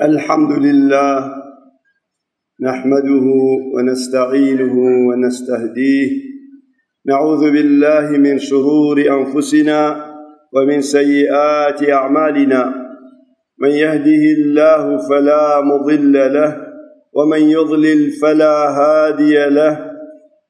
الحمد لله نحمده ونستعينه ونستهديه نعوذ بالله من شرور انفسنا ومن سيئات اعمالنا من يهده الله فلا مضل له ومن يضلل فلا هادي له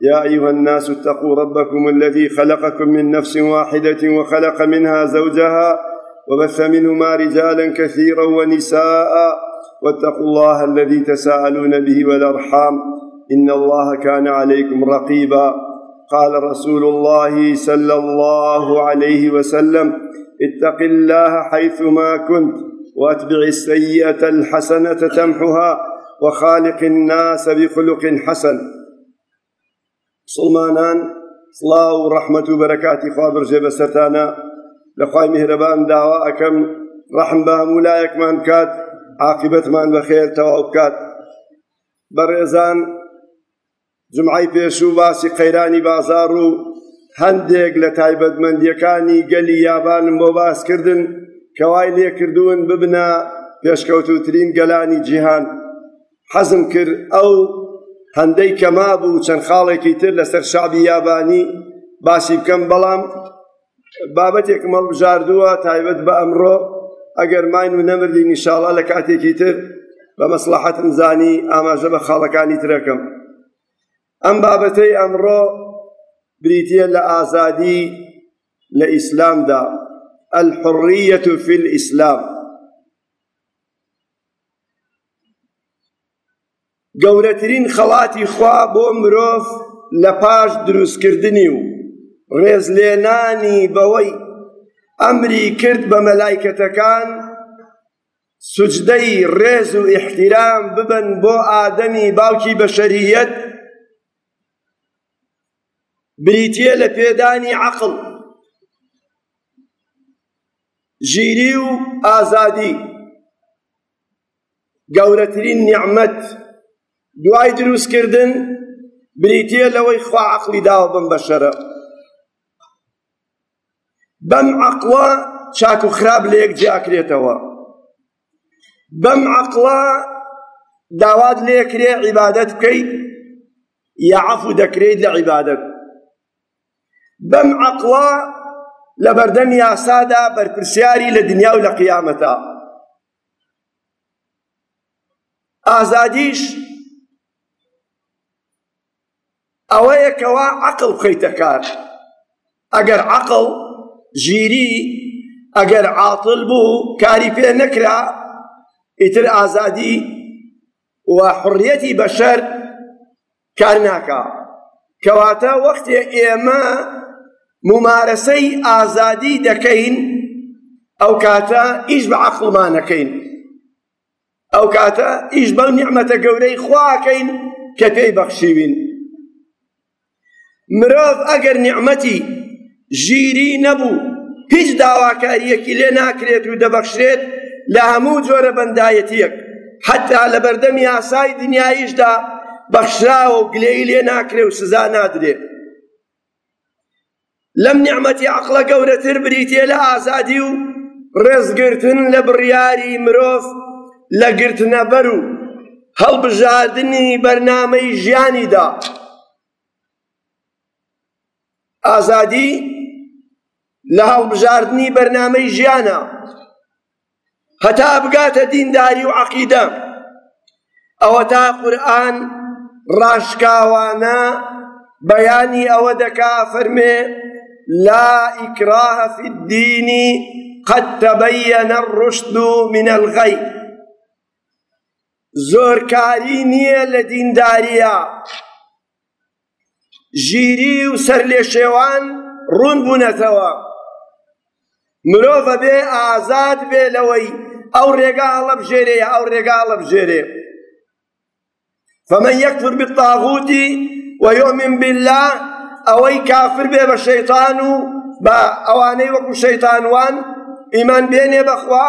يا أيها الناس اتقوا ربكم الذي خلقكم من نفس واحدة وخلق منها زوجها وبث منهما رجالا كثيرا ونساء واتقوا الله الذي تساءلون به والأرحام إن الله كان عليكم رقيبا قال رسول الله صلى الله عليه وسلم اتق الله حيثما كنت واتبع السيئه الحسنه تمحها وخالق الناس بخلق حسن سڵمانان سڵاو و ڕەحمەت و بەرەکاتی خوا بڕژێ بە سەرانە لە خوای میهرەبان داوا ئەەکەم ڕەحم بە هەموو لایەکمان بکات عاقبەتمان بەخێر تەواو بکات بەڕێزان جمعی پێشوو باسی قەیرانی بازار و هەندێک لە تایبەتمەندیەکانی گەلی یابانم بۆ باسکردن کەوای لێکردوون ببنە پێشکەوتوترین گەلانی جیهان حەزم کرد ئەو هەندەی کە مابوو چەند خاڵێکی تر لەسەر شەعبی یابانی باسی بکەم بەڵام بابەتێکم هەڵبژاردووە تایبەت بە ئەمڕۆ ئەگەر ماین و نەمردی نیشاڵە لە کاتێکی تر بە مەسلحەتم زانی ئاماژە بە خاڵەکانی ترەکەم ئەم بابەتەی ئەمڕۆ بریتە لە ئازادی لە ئیسلامدا الحڕیەت فی الئیسلام گەورەترین خەڵاتی خوا بۆ مرۆڤ لە پاش دروستکردنی و ڕێزلێنانی بەوەی ئەمری کرد بە مەلایکەتەکان سجدەی ڕێز و ئیحتیرام ببن بۆ ئادەمی باوکی بەشەریەت بریتە لە پێدانی عقل ژیری و ئازادی گەورەترین نیعمەت دوای دروستکردن بریتیە لەوەی خوا عقلی داوە بم بەشەرە بەم عقڵە چاک و خراپ لە یەک جیاکرێتەوە بەم عقڵە داوات لێکرێ عیبادەت بکەیت یا عفو دەکرێت لە عیبادەت بەم عەقڵە لەبەردەم یاسادا بەرپرسیاری لە دنیا و لە قیامەتە ئازادیش ئەوەیە کەوا عەقڵ بخەیتە کار ئەگەر عەقڵ ژیری ئەگەر عاتل بوو کاری پێ نەکرا ئیتر ئازادی و حڕیەتی بەشەر کار ناکا کەواتە وەختێ ئێمە مومارەسەی ئازادی دەکەین ئەو کاتە ئیش بە عەقڵمانەکەین ئەو کاتە ئیش بەو نیعمەتە گەورەی خواکەین کە پێی بەخشیوین مرۆڤ ئەگەر نیعمەتی ژیری نەبوو هیچ داواکاریەکی لێ ناکرێت و دەبەخشرێت لە هەموو جۆرە بەندایەتیەک حتا لە بەردەم یاسای دنیایشدا بەخشراوە و گلەی لێ ناکرێ و سزا نادرێت لەم نیعمەتی عقلە گەورەتر بریتێ لە ئازادی و ڕێزگرتن لە بڕیاری مرۆڤ لە گرتنەبەر و هەڵبژاردنی بەرنامەی ژیانیدا ئازادی لە هەڵبژاردنی بەرنامەی ژیانە هەتا بگاتە دینداری و عەقیدە ئەوە تا قورئان ڕاشکاوانە بەیانی ئەوە دەکا فەرمێ لا ئیکراه فی الدین قد تبین الرشد من الغی زۆر کاری نیە لە دینداریە ژیری و سەرلێشێوان ڕوون بوونەتەوە مرۆڤ بێ ئازاد بێ لەوەی ئەو ڕێگا هەڵەبژێرێ یا ئەو ڕێگا هەڵەبژێرێ فمن یەکفر بالطاغوتی ويؤمن بالله ئەوەی کافر بێ بە شەیطان و بە ئەوانەی وەکو شەیطانوان ئیمان بێنێ بەخوا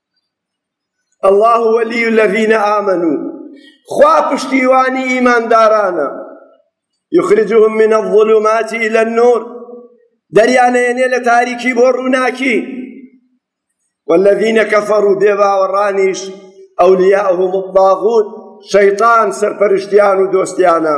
الله ولی الذین آمنوا خوا پشتیوانی ئیماندارانە یخرجهم من الظلمات الى النور دەریانەیەنێ لە تاریکی بۆ ڕووناکی والذین کفروا بێباوەڕانیش ئەولیاءهم الطاغوت شەیطان سەرپەرشتیان و دۆستیانە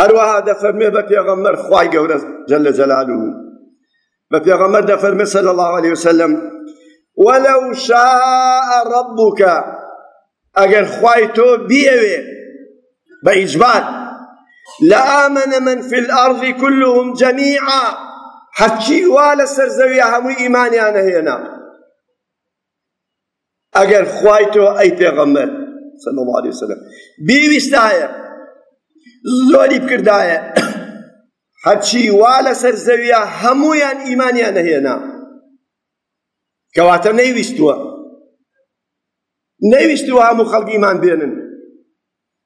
هەروەها دەفەرمێ بە پێغەمبەر خوای گەورە جل جلاله بە پێغەمبەر دەفەرمێ صلی الله عليه وسلم ولو شاء ربك ئەگەر خوای تۆ بیەوێ بە ئیجبار لآمن من في الأرض كلهم جميعا هەرچی وا لەسەر زەویە هەمووی ئیمانیان هێنا ئەگەر خوای تۆ ئەی پێغەمبەر صلی الله علیه وسلم بیویستایە زۆری بکردایە هەرچی وا لەسەر زەویە هەمویان ئیمانیان نەهێنا کەواتە نەیویستووە نەیویستووە هەموو خەڵک ئیمان بێنن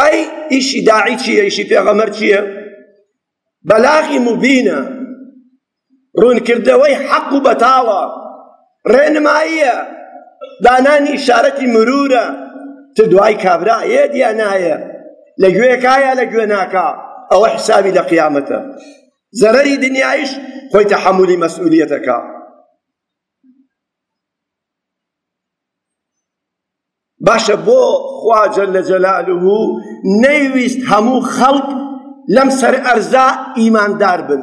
ئەی ئیشی داعی چییە ئیشی پێغەمبەر چییە بەلاغی مبینە ڕوونکردنەوەی حەق و بەتاڵە ڕێنماییە دانانی شارەتی مرورە ت دوای کابرا یەت یا نایە لە گوێکایە لە گوێ ناکا ئەوە حسابی لە قیامەتە زەرەری دنیایش خۆی تەحملی مەسئولیەتەکە باشە بۆ خوا جەلە جەلالوه نەیویست هەموو خەڵک لەم سەر ئەرزا ئیماندار بن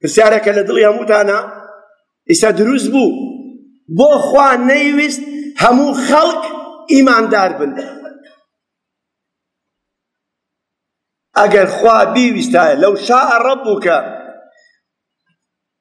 پرسیارێکە لە دڵی هەمووتانە ئیسا دروست بوو بۆ خوا نەیویست هەموو خەڵک ئیماندار بن ئەگەر خوا بیویستایە لەو شاء ربک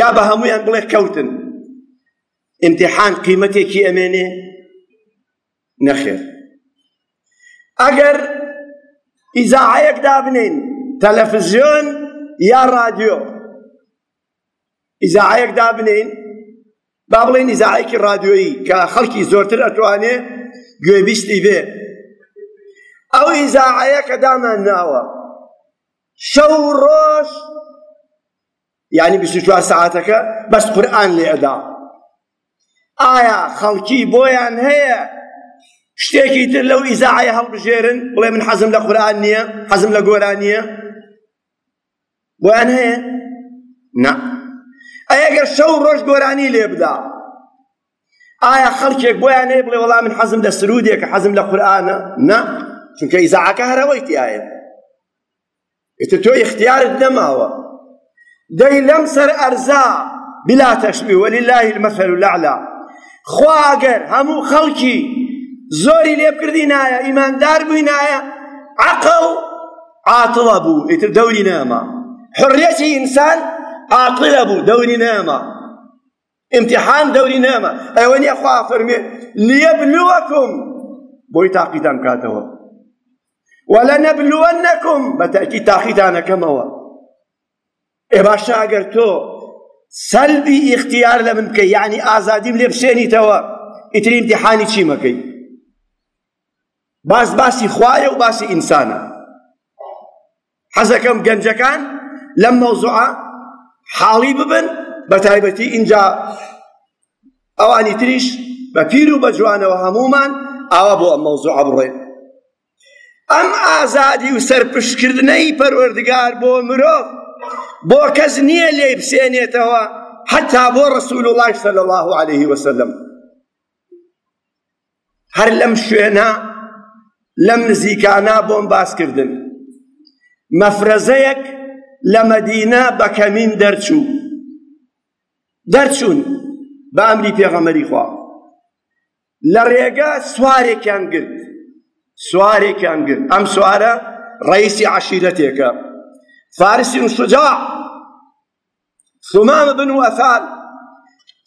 یا بە هەموویان بڵێ کەوتن امتحان قیمەتێکی ئەمێنێ نەخێر ئەگەر ئیزاعەیەک دابنین تەلەفزیۆن یا رادیۆ ئیزاعەیەک دابنین با بڵێن ئیزاعەیەکی رادیۆیی کە خەڵکی زۆرتر ئەتوانێ گوێبیستی بێ ئەو ئیزاعەیە کە دامان ناوە شەو ڕۆژ یعنی بیست و چوار سەعاتەکە بەس قورئان لێ ئەدا ئایا خەڵکی بۆیان هەیە شتێکی تر لەو ئیزاعەیە هەڵبژێرن بڵێ من حەزم لە قورئان نییە حەزم لە گۆران نییە بۆیان هەیە نا ئەگەر شەو ڕۆژ گۆرانی لێ بدا ئایا خەڵکێک بۆیان هەیە بڵێ وەڵام من حەزم لە سرودێکە حەزم لە قورئانە نا چونکە ئیزاعەکە هەرەوەی تایە ئیتر تۆ ئیختیارت نەماوە دەی لەم سەر ئەرزا بلا تەشبیه ولله المثل الاعلى خوا ئەگەر هەموو خەڵکی زۆری لێ بکردینایە ئیماندار بووینایە عەقڵ عاتڵە بوو ئیتر دەوری نەما حڕیەتی ئینسان عاقلە بوو دەوری نەما امتحان دەوری نامە ئەوە نیە خوا فەرمێ لیەبلوەکم بۆی تاقیتان بکاتەوە وەلە نەبلوەنەکم بە تاکی تاقیتانەکەمەوە ئێ باشە ئەگەر تۆ سەلبی ئیختیار لە من بکەی یعنی ئازادیم لێ بشێنیتەوە ئیتر امتحانی چی مەکەی باس باسی خوایە و باسی ئینسانە حەزەکەم گەنجەکان لەم مەوزوعە حاڵی ببن بە تایبەتی ئینجا ئەوانی تریش بە پیر و بە جوانەوە هەمومان ئاوا بۆ ئەم مەوزوعە بڕێن ئەم ئازادی و سەرپشتکردنەی پەروەردگار بۆ مرۆڤ بۆ کەس نییە لێی بسێنێتەوە حتا بۆ ڕسول وڵی صلی الله عليه وسلم هەر لەم شوێنە لەم نزیکانە بۆم باس کردن مەفرەزەیەک لە مەدینە بە کەمین دەرچوو دەرچوون بە ئەمری پێغەمەری خوا لە ڕێگە سوارێکیان گرت سوارێکیان گرت ئەم سوارە ڕئیسی عەشیرەتێکە فارسی و شجاع ثومامە بن و ئەثال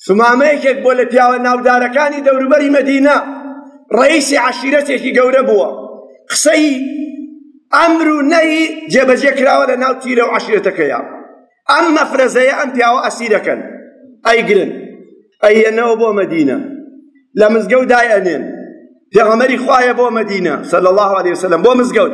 ثومامە یەکێک بۆ لە پیاوە ناودارەکانی دەوروبەری مەدینە ڕئیسی عەشیرەتێکی گەورە بووە قسەی ئەمر و نەی جێبەجێ کراوە لە ناو تیرە و عەشیرەتەکەیە ئەم مەفرەزەیە ئەم پیاوە ئەسیرەکەن ئەیگرن ئەیەنەوە بۆ مەدینە لە مزگەوت دایەنێن پێغەمەری خوایە بۆ مەدینە سەل الله عليه وسلم بۆ مزگەوت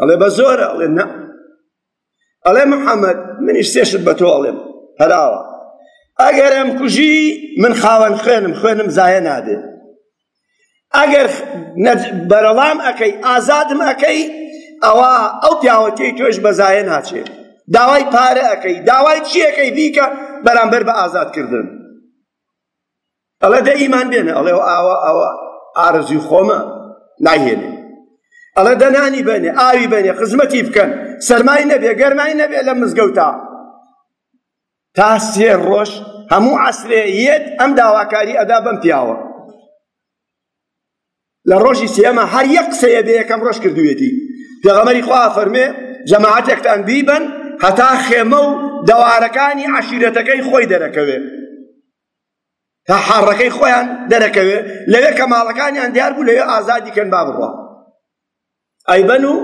ئەڵێ بە زۆر ئەڵێ نە ئەڵێ محەممەد منیش سێشت بە تۆ ئەڵێم هەراوە ئەگەر ئەم کوژی من خاوەن خوێنم خوێنم زایە نابێت ئەگەر بەرەڵام ئەەکەی ئازادم ئەەکەی ئەوە ئەو پیاوەتی تۆش بەزایە ناچێت داوای پارە ئەەکەی داوای چیەکەی بیکە بەرامبەر بە ئازادکردن ئەڵێ دە ئیمان بێنە ئەڵێ ئاوا ئەوە ئارەزوی خۆمە نایهێنێ ئەڵێ دە نانی بەنێ ئاوی بەنێ خزمەتی بکەن سەرمای نەبێ گەرمای نەبێ لە مزگەوتا تا سێ ڕۆژ هەموو عەسرێ یەت ئەم داواکاری ئەدا بەم پیاوە لە ڕۆژی سێمە هەر یەک قسەیە بێ یەکەم ڕۆژ کردوێتی پێغەمەری خوا فەرمێ جەماعەتێکتان بیبەن هەتا خێمە و دەوارەکانی عەشیرەتەکەی خۆی دەرەکەوێت تا حاڕەکەی خۆیان دەرەکەوێ لەوێ کە ماڵەکانیان دیار بوو لەوێ ئازادی کەن با بڕۆ ئەیبەن و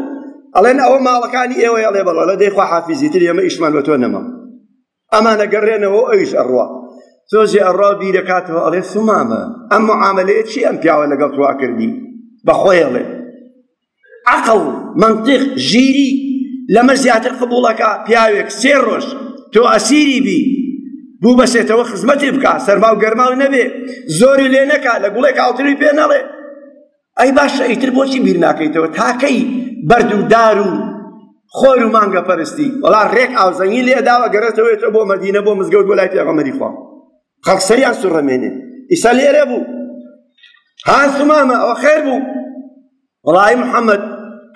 ئەڵێن ئەوە ماڵەکانی ئێوە ئەڵێ بەڵە لە دەیخوا حافیزی تر ئێمە ئیشمان بە تۆ نەما ئەمانە گەڕێنەوە ئەویش ئەڕوە تۆزی ئەڕا بیرەکاتەوە ئەڵێ سومامە ئەم معاملەیە چی ئەم پیاوە لەگەڵ توا کردی بەخۆیڵێ عەقڵ، مەنتیق، ژیری، لەمە زیاتر قبوڵەکا پیاوێک سێ ڕۆژ تۆ ئەسیری بی بوبەسێتەوە خزمەتی بکا سەرماو گەرماو نەبێ زۆری لێ نەکا لە گوڵێک ئاڵتوی پێ نەڵێ ئەی باشە ئیتر بۆچی بیر ناکەیتەوە تاکەی بەرد و دار و خۆر و مانگە پەرستی وەڵا ڕێک ئاوزەنگی لێداوە گەرەتەوەێتە بۆ مەدینە بۆ مزگەوت بۆ لای پێغەمەری خوا خەڵک سەریان سوڕەمێنێ ئیسا لێرە بوو ها سمامە ئەوە خێر بوو وڵای محەممەد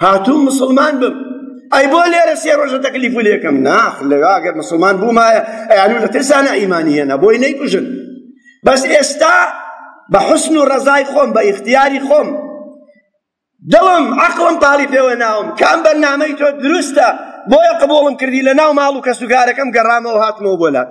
هاتوو مسلمان بم ئەی بۆ لێرە سێ ڕۆژە تەکلیف و لێکم ناخ لەوێ ئەگەر مسلمان بوومایە ئەیانو لە ترسانە ئیمانی هێنا بۆی نەیکوژن بەس ئێستا بە حسن و ڕەزای خۆم بە ئیختیاری خۆم دڵم عقڵم پاڵی پێوە ناوم کام بەرنامەی تۆ دروستە بۆیە قبوڵم کردی لە ناو ماڵ و کەسوگارەکەم گەڕامەوە هاتمەوە بۆ لات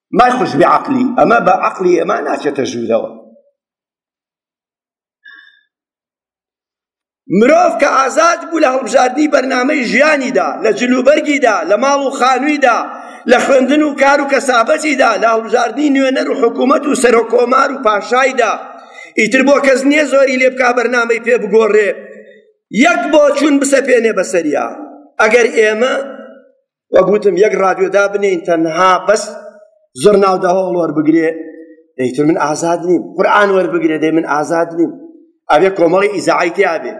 مای خوش بێ عەقلی ئەمە بە عەقلی ئێمە ناچێتە ژوورەوە مرۆڤ کە ئازاد بوو لە هەڵبژاردنی بەرنامەی ژیانیدا لە جلوبەرگیدا لە ماڵ و خانوویدا لە خوێندن و کار و کەسابەتیدا لە هەڵبژاردنی نوێنەر و حکوومەت و سەرۆکۆمار و پاشایدا ئیتر بۆ کەس نییە زۆری لێ بکا بەرنامەی پێ بگۆڕێ یەک بۆچوون بسەپێنێ بەسەریا ئەگەر ئێمە وەک وتم یەک رادیۆ دابنێین تەنها بەس زۆر ناودەهۆڵ وەربگرێ دەیتر من ئازاد نیم قورآن وەربگرێ دەی من ئازاد نیم ئەبێ کۆمەڵی ئیزاعی تیابێ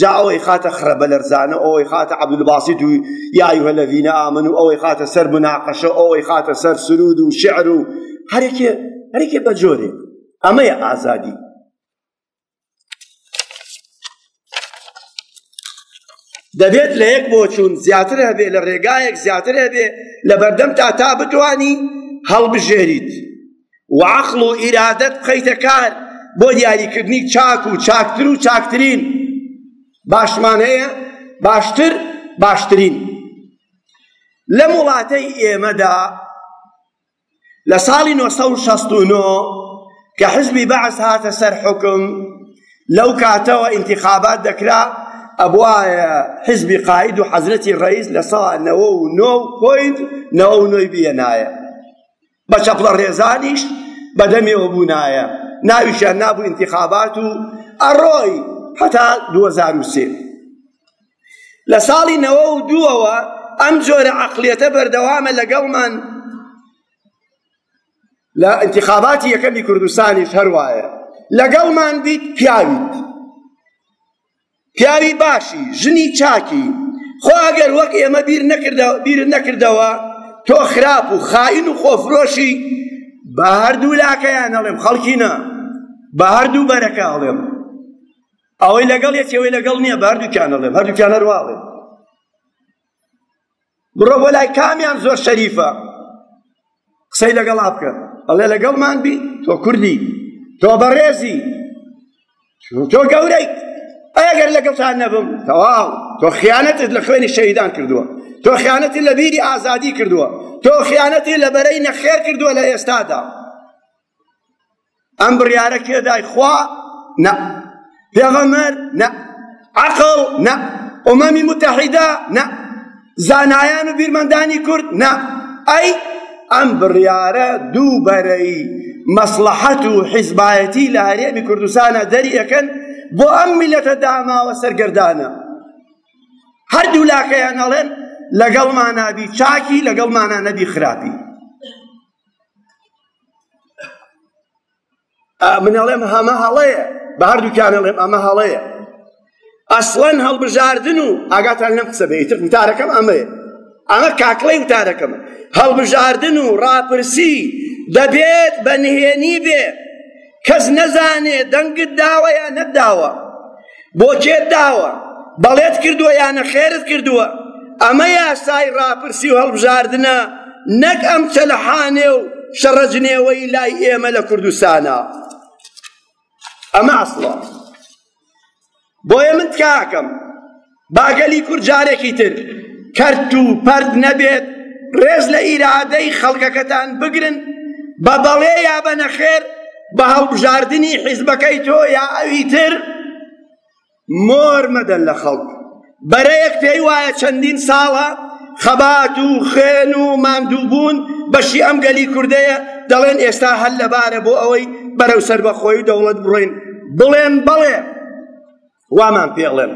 جا ئەوەی خاتە خڕە بەلەرزانە ئەوەی خاتە عەبدولباسی دوو یایوهە لە ڤینە ئامن و ئەوەی خاتە سەر مناقەشە ئەوەی خاتە سەر سرود و شعر و هەرێکێ هەرێکێ بە جۆرێ ئەمەیە ئازادی دەبێت لە یەک بۆچوون زیاتر هەبێ لە ڕێگایەک زیاتر هەبێ لە بەردەم تا تا بتانی هەڵبژێریت وعقل و ئیرادەت بخەیتە کار بۆ دیاریکردنی چاک و چاکتر و چاکترین باشمان هەیە باشتر باشترین لەم وڵاتەی ئێمەدا لە ساڵی نۆ سەد و شەست و نۆ کە حزبی بەعس هاتە سەر حکم لەو کاتەوە ئینتیخابات دەکرا ئەبوایە حزبی قاید و حەزرەتی ڕئیس لە ساڵ نەوە و نۆ و پۆینت نەوە و نۆی بیەنایە بە چەپڵە ڕێزانیش بەدەمێوە بوونایە ناویشیان نابوو ئینتیخابات و ئەڕۆی هەتا 2023 لە ساڵی نەوە و دووەوە ئەم جۆرە عەقلیەتە بەردەوامە لەگەڵمان لە انتخاباتی یەکەمی کوردستانیش هەروایە لەگەڵمان بیت پیاویت پیاوی باشی ژنی چاکی خۆ ئەگەر وەک ئێمە بیر نەکردەوە بیرت نەکردەوە تۆ خراپ و خائین و خۆفرۆشی بە هەردوو لاکەیان ئەڵێم خەڵکینە بە هەردوو بەرەکە ئەڵێم ئەوەی لەگەڵ یەکی ئەوەی لەگەڵ نییە بە هەردووکیان ئەڵێم هەردووکیان هەر واڵێن بڕۆ بۆ لای کامیان زۆر شەریفە قسەی لەگەڵ ئابکە ئەڵێ لەگەڵمان بی تۆ کوردی تۆ بەڕێزی تۆ گەورەی ئەگەر لەگەڵتان نەبم تەواو تۆ خیانەتت لە خوێنی شەهیدان کردووە تۆ خیانەتی لە بیری ئازادی کردووە تۆ خیانەتی لە بەرەی نەخێر کردووە لە ئێستادا ئەم بڕیارە کێدای خوا نە پێغەمەر نە عقڵ نە ئۆمەمی متحیدە نە زانایان و بیرمەندانی کورد نە ئەی ئەم بڕیارە دوو بەرەی مەسلحەت و حیزبایەتی لە هەرێمی کوردستانە دەریەکەن بۆ ئەم میلەتە داماوە سەرگردانە هەردوو لاکەیان ئەڵێن لەگەڵمانابی چاکی لەگەڵمانە نەبی خراپی من ئەڵێم هەمە هەڵەیە بە هەردووکیان ئەڵێم ئەمە هەڵەیە ئەسڵەن هەڵبژاردن و ئاگاتان لەم قسە بێت وتارەکەم ئەمەیە ئەمە کاکڵی وتارەکەم هەڵبژاردن و ڕاپرسی دەبێت بە نهێنی بێت کەس نەزانێ دەنگت داوە یا نەداوە بۆ کێت داوە بەڵێت کردووە یا نەخێرت کردووە ئەمە یاسای ڕاپرسی و هەڵبژاردنە نەک ئەم چەلەحانێ و شەڕەجنێوەی لای ئێمە لە کوردستانە ئەمە ئەسڵە بۆیە من تکاکەم باگەلی کورد جارێکی تر کەرت و پەرد نەبێت ڕێز لە ئیرادەی خەڵکەکەتان بگرن بە بەڵێ یا بە نەخێر بە هەڵبژاردنی حیزبەکەی تۆ یا ئەوی تر مۆر مەدەن لە خەڵک بەرەیەک پێی وایە چەندین ساڵە خەبات و خوێن و ماندووبوون بەشی ئەم گەلی کوردەیە دەڵێن ئێستا هەل لەبارە بۆ ئەوەی بەرەو سەربەخۆی و دەوڵەت بڕۆین بڵێن بەڵێ وامان پێڵێن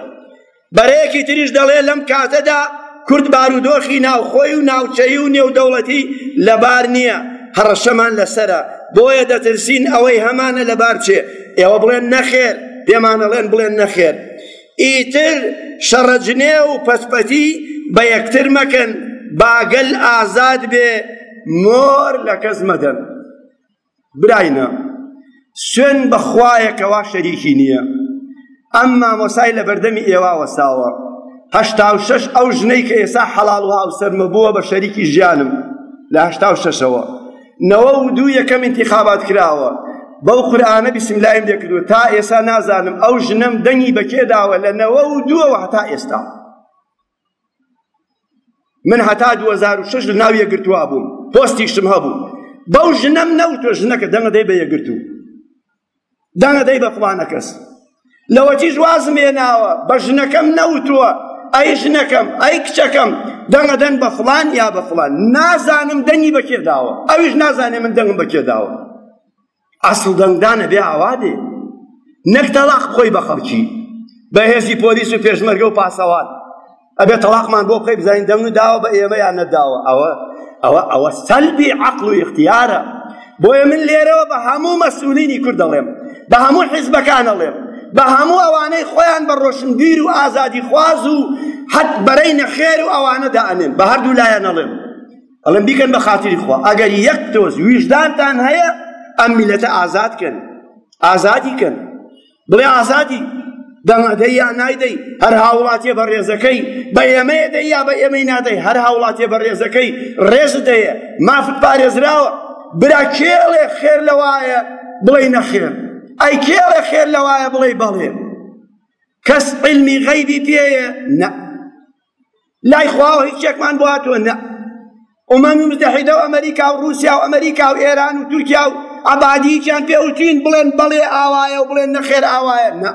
بەرەیەکی تریش دەڵێ لەم کاتەدا کورد بارودۆخی ناوخۆی و ناوچەی و نێودەوڵەتی لەبار نییە هەڕەشەمان لەسرە بۆیە دەترسین ئەوەی هەمانە لەبار چێ ئێوە بڵێن نەخێر پێمانەڵێن بڵێن نەخێر ئیتر شەڕە جنێو و پەتپەتی بە یەکتر مەکەن، با گەل ئازاد بێ، مۆر لە کەس مەدەن. براینە، سوێند بە خوایە کە وا شەریکی نییە. ئەم مامۆسای لە بەردەمی ئێوا وەستاوە، هەشتا و شەش ئەو ژنەی کە ئێستا حەڵاڵ و هاوسەرمە بووە بە شەریکی ژیانم لە هەشتا و شەشەوە. نەوە و دوو یەکەم انتخابات کراوە بەو قورآانە بسملایم دەکردو تا ئێستا نازانم ئەو ژنەم دەنگی بەکێ داوە لە نەوە و دووەوە هەتا ئێستا من هەتا 2006 لە ناو یەگرتووا بووم پۆستیشتم هەبوو بەو ژنەم نەوتۆ ژنەکە دەنگە دەی بە یەگرتوو دانەدەی بە فڵانە کەس لەوەتیش وازم هێناوە بە ژنەکەم نەوتووە ئەی ژنەکەم ئەی کچەکەم دەنگەدەن بە فڵان یا بە فڵان نازانم دەنگی بەکێ داوە ئەویش نازانێ من دەنگم بەکێ داوە ئەسڵ دەنگدانە بێ ئاوا دێ نەک تەڵاق خۆی بە خەڵکی بە هێزی پۆلیس و پێشمەرگە و پاسەوان ئەبێ تەڵاقمان بۆ بخەی بزانین دەنگ داوە بە ئێمە یان نەداوە ئەوە ئەوە ئەوە سەلبی عەقڵ و اختیارە بۆیە من لێرەوە بە هەموو مەسئولینی کورد دەڵێم بە هەموو حیزبەکان دەڵێم بە هەموو ئەوانەی خۆیان بە ڕۆشنبیر و ئازادی خواز و حەت بەرەی نەخێر و ئەوانە دائەنێن بە هەردوو لایەن ئەڵێم ئەڵێم بیکەن بە خاتری خوا ئەگەر یەک تۆز ویژدانتان هەیە ئەم میلەتە ئازاد کەن ئازادی کەن بڵێ ئازادی دەمەدەی یا نایدەی هەر هاوڵاتیە بە ڕێزەکەی بە ئێمەیە دەی یا بە ئێمەی نادەی هەر هاوڵاتیە بە ڕێزەکەی ڕێز دەیە مافت پارێزراوە برا کێڵێ خێر لەوایە بڵێ نەخێر ئەی کێڵێ خێر لەوایە بڵێ بەڵێ کەس علمی غەیبی پێیە نە لای خواوە هیچ یەکمان بۆ هاتووە نە ئۆمان و متحیدە و ئەمریکا و رووسیا و ئەمریکا و ئێران و تورکیا و عبادییان پێوتین بڵێن بەڵێ ئاوایە و بڵێن نەخێر ئاوایە نە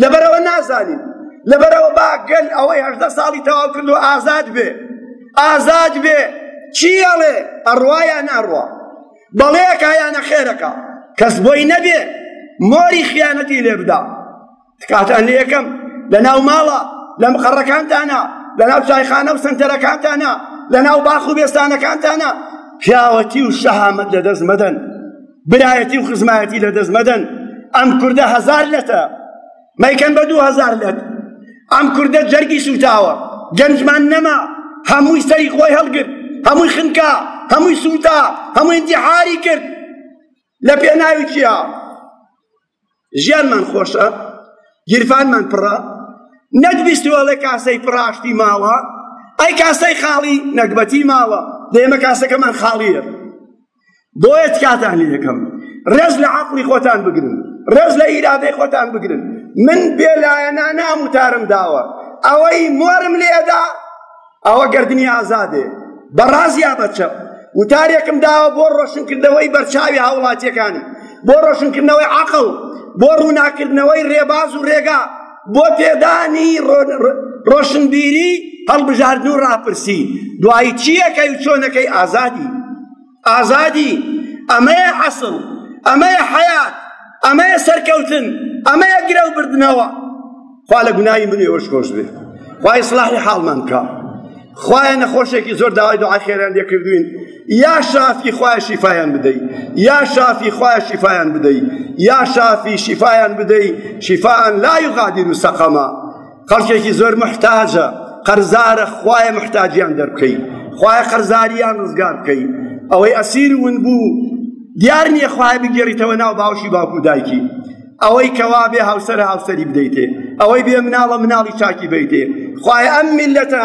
لەبەرەوە نازانین لەبەرەوە با گەل ئەوەی هەژدە ساڵی تەواو کردو ئازاد بێ ئازاد بێ چیەڵێ ئەڕوایا ناڕوا بەڵێکایانە خێرەکە کەس بۆی نەبێ مۆری خیانەتی لێبدا تکاتان لەکەم لە ناو ماڵە لە مقڕەکانتانە لە ناو چایخانە و سنتەرەکانتانە لە ناو باخ و بێستانەکانتانە پیاوەتی و شەهامەت لە دەست مەدەن برایەتی و خزمایەتی لە دەست مەدەن ئەم کوردە هەزار لەتە مەیکەن بە دوو هەزار لەت ئەم کوردە جەرگی سوتاوە گەنجمان نەما هەمووی سەری خۆی هەڵگرت هەمووی خنکا هەمووی سووتا هەمووی انتحاری کرد لە پێناوی چیا ژیانمان خۆشە گیرفانمان پڕە نەک بیستوەڵێ کاسەی پڕاشتی ماوە ئەی کاسەی خاڵی نەگبەتی ماوە دێمە کاسەکەمان خاڵیە بۆیە تکاتان لێ یەکەم ڕێز لە عقلی خۆتان بگرن ڕێز لە ئیرادەی خۆتان بگرن من بێلایەنانە ئەم وتارم داوە ئەوەی مۆرم لێدا ئەوە گەردنی ئازادێ بە ڕاز یا بە چەپ وتارێکم داوە بۆ ڕۆشنکردنەوەی بەرچاوی هاوڵاتیەکانی بۆ ڕۆشنکردنەوەی عقل بۆ ڕووناکردنەوەی ڕێباز و ڕێگا بۆ پێدانی ڕۆشنبیری هەڵبژاردن و ڕاپرسی دوایی چیەکەی و چۆنەکەی ئازادی ئازادی، ئەمەیە ئەسڵ، ئەمەیە حەیات، ئەمەیە سەرکەوتن، ئەمەیە گرەو بردنەوە. خوا لە گوناهی من و ئێوەش خۆش بێ. خوا ئیسلاحی حاڵمان بکا. خوایە نەخۆشێکی زۆر داوای دوعای خێریان لێ کردوین یا شافی خوایە شیفایان بدەی یا شافی خوایە شیفایان بدەی یا شافی شیفایان بدەی شیفان لا یغادر سەقەما خەڵکێکی زۆر محتاجە قەرزارە خوایە محتاجیان دەربکەی خوایە قەرزاریان ڕزگار بکەی ئەوەی ئەسیر ون بوو دیار نییە خوایە بگەڕیتەوە ناو باوشی باوکو دایکی ئەوەی کەوا بێ هاوسەر هاوسەری بدەیتێ ئەوەی بێ مناڵە مناڵی چاکی بیتێ خوایە ئەم میلەتە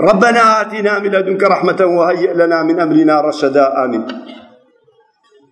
ربنا آتنا من لدنك رحمة وهيئ لنا من أمرنا رشدا آمين